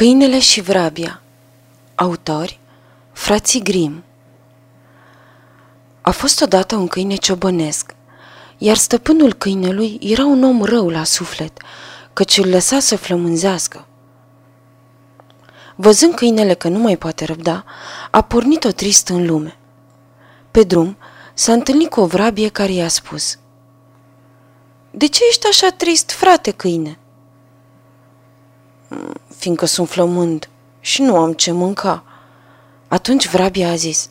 Câinele și vrabia Autori Frații Grim A fost odată un câine ciobănesc, iar stăpânul câinelui era un om rău la suflet, căci îl lăsa să flămânzească. Văzând câinele că nu mai poate răbda, a pornit-o trist în lume. Pe drum s-a întâlnit cu o vrabie care i-a spus De ce ești așa trist, frate câine?" Fiindcă sunt flămând și nu am ce mânca. Atunci vrabia a zis,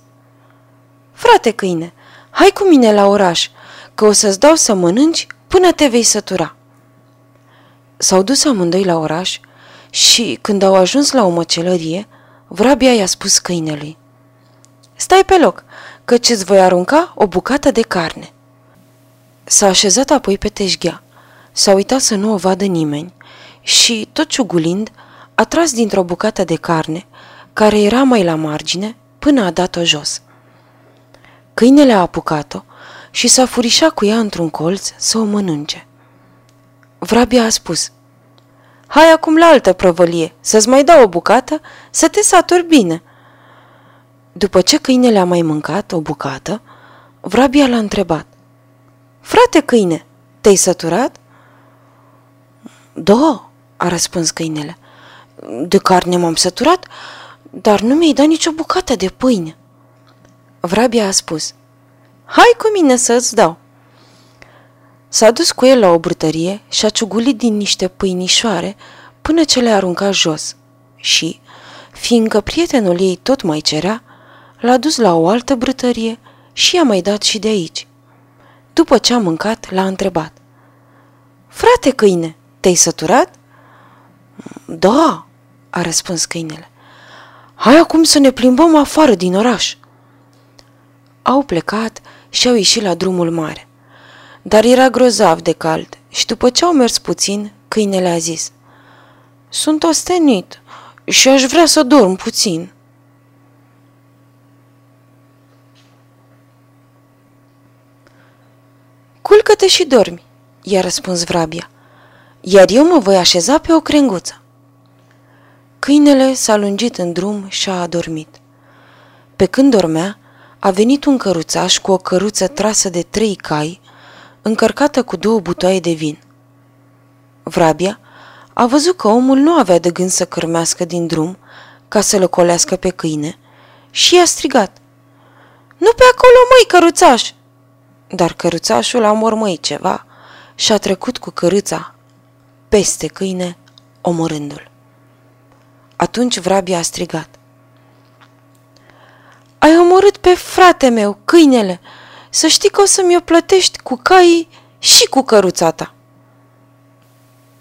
Frate câine, hai cu mine la oraș, că o să-ți dau să mănânci până te vei sătura. S-au dus amândoi la oraș și, când au ajuns la o măcelărie, vrabia i-a spus câinelui, Stai pe loc, căci îți voi arunca o bucată de carne. S-a așezat apoi pe teșghea. S-a uitat să nu o vadă nimeni și, tot ciugulind, a tras dintr-o bucată de carne, care era mai la margine, până a dat-o jos. Câinele a apucat-o și s-a furișat cu ea într-un colț să o mănânce. Vrabia a spus, Hai acum la altă prăvălie, să-ți mai dau o bucată, să te saturi bine. După ce câinele a mai mâncat o bucată, Vrabia l-a întrebat, Frate câine, te-ai săturat? Da, a răspuns câinele. De carne m-am săturat, dar nu mi-ai dat nicio bucată de pâine. Vrabia a spus, hai cu mine să-ți dau. S-a dus cu el la o brutărie și a ciugulit din niște pâinișoare până ce le-a aruncat jos și, fiindcă prietenul ei tot mai cerea, l-a dus la o altă brutărie și i-a mai dat și de aici. După ce a mâncat, l-a întrebat. Frate câine, te-ai săturat? Da, a răspuns câinele. Hai acum să ne plimbăm afară din oraș. Au plecat și au ieșit la drumul mare. Dar era grozav de cald și după ce au mers puțin, câinele a zis Sunt ostenit și aș vrea să dorm puțin. Culcă-te și dormi, i-a răspuns vrabia, iar eu mă voi așeza pe o crenguță. Câinele s-a lungit în drum și a adormit. Pe când dormea, a venit un căruțaș cu o căruță trasă de trei cai, încărcată cu două butoaie de vin. Vrabia a văzut că omul nu avea de gând să cârmească din drum ca să lăcolească pe câine și i-a strigat. Nu pe acolo, măi, căruțaș! Dar căruțașul a mormăit ceva și a trecut cu căruța peste câine, omorându-l. Atunci vrabia a strigat. Ai omorât pe frate meu, câinele, să știi că o să mi-o plătești cu caii și cu căruța ta.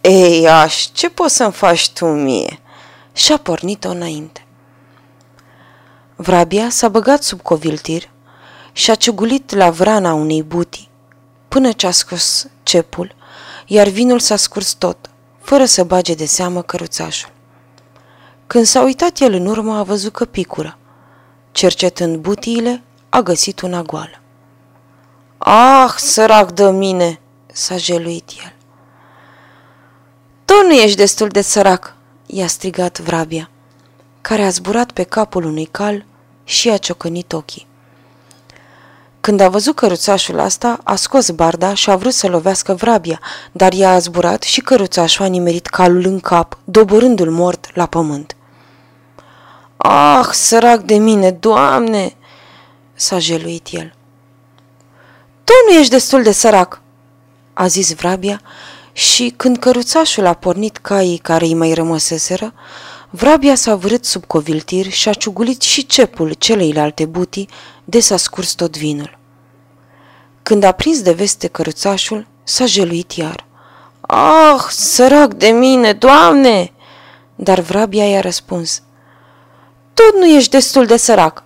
Ei, aș, ce poți să-mi faci tu mie? Și-a pornit-o înainte. Vrabia s-a băgat sub coviltir și a ciugulit la vrana unei butii, până ce a scos cepul, iar vinul s-a scurs tot, fără să bage de seamă căruțașul. Când s-a uitat el în urmă, a văzut că picură. Cercetând butiile, a găsit una goală. Ah, sărac de mine!" s-a jeluit el. Tu nu ești destul de sărac!" i-a strigat vrabia, care a zburat pe capul unui cal și a ciocănit ochii. Când a văzut căruțașul asta, a scos barda și a vrut să lovească vrabia, dar ea a zburat și căruțașul a nimerit calul în cap, doborându-l mort la pământ. Ah, sărac de mine, Doamne!" s-a jeluit el. Tu nu ești destul de sărac!" a zis vrabia și când căruțașul a pornit caii care îi mai rămăseseră, vrabia s-a vârât sub coviltir și a ciugulit și cepul celeilalte butii de s-a scurs tot vinul. Când a prins de veste căruțașul, s-a jeluit iar. Ah, sărac de mine, Doamne! Dar vrabia i-a răspuns – tot nu ești destul de sărac.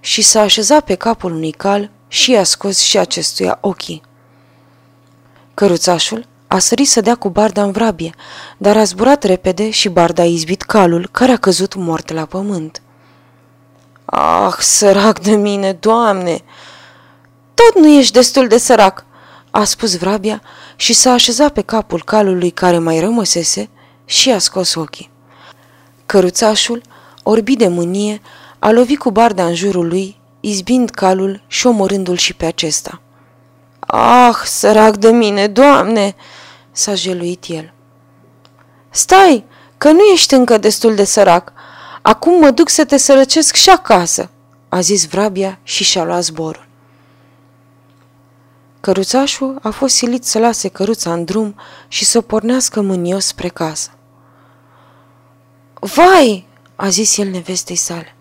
Și s-a așezat pe capul unui cal și i-a scos și acestuia ochii. Căruțașul a sărit să dea cu barda în vrabie, dar a zburat repede și barda a izbit calul, care a căzut mort la pământ. Ah, sărac de mine, Doamne! Tot nu ești destul de sărac, a spus vrabia și s-a așezat pe capul calului care mai rămăsese și a scos ochii. Căruțașul, orbit de mânie, a lovit cu barda în jurul lui, izbind calul și omorându-l și pe acesta. Ah, sărac de mine, doamne!" s-a jeluit el. Stai, că nu ești încă destul de sărac. Acum mă duc să te sărăcesc și acasă, a zis Vrabia și și-a luat zborul. Căruțașul a fost silit să lase căruța în drum și să pornească mânios spre casă. Vai, a zis el nevestei sale,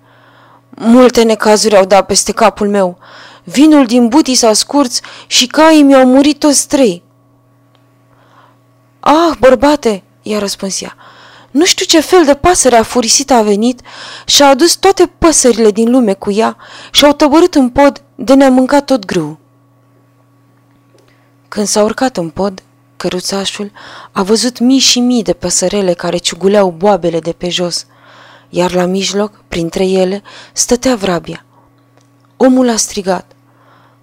multe necazuri au dat peste capul meu. Vinul din butii s-a scurț și caii mi-au murit toți trei. Ah, bărbate, i-a răspuns ea, nu știu ce fel de pasăre afurisită a venit și a adus toate păsările din lume cu ea și au tăbărât în pod de ne-a mâncat tot grâu. Când s-a urcat în pod, căruțașul a văzut mii și mii de păsărele care ciuguleau boabele de pe jos, iar la mijloc, printre ele, stătea vrabia. Omul a strigat.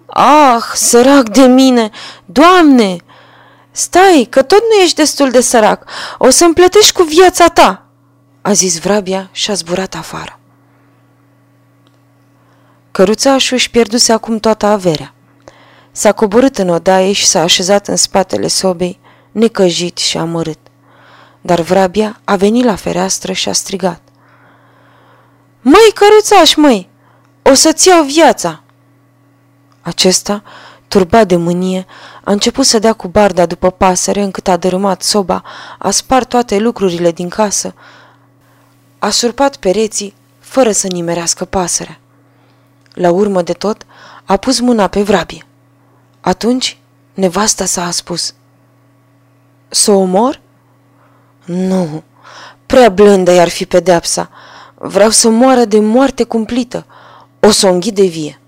Ah, sărac de mine! Doamne! Stai, că tot nu ești destul de sărac. O să-mi plătești cu viața ta!" a zis vrabia și a zburat afară. Căruțașul își pierduse acum toată averea. S-a coborât în odaie și s-a așezat în spatele sobei, necăjit și amărât. Dar vrabia a venit la fereastră și a strigat. Măi, căruțaș, măi, o să-ți iau viața! Acesta, turbat de mânie, a început să dea cu barda după pasăre încât a dărâmat soba, a spart toate lucrurile din casă, a surpat pereții fără să nimerească pasărea. La urmă de tot, a pus mâna pe vrabie. Atunci, nevasta s-a spus. Să o omor? Nu, prea blândă i-ar fi pedeapsa. Vreau să moară de moarte cumplită. O să o înghid de vie.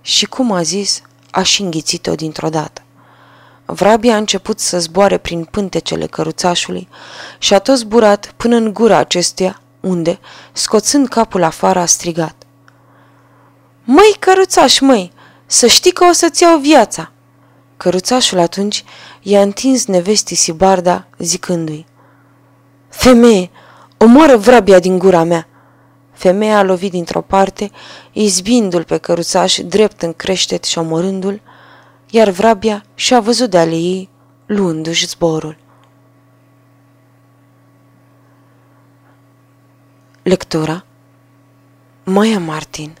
Și cum a zis, a și înghițit-o dintr-o dată. Vrabia a început să zboare prin pântecele căruțașului și a tot zburat până în gura acestuia, unde, scoțând capul afară, a strigat. Măi, căruțaș, măi, să știi că o să-ți iau viața!" Căruțașul atunci i-a întins nevestii Sibarda, zicându-i, Femeie, omoară vrabia din gura mea!" Femeia a lovit dintr-o parte, izbindu-l pe căruțaș drept în creștet și omorându-l, iar vrabia și-a văzut de ale ei, luându-și zborul. Lectura Maia Martin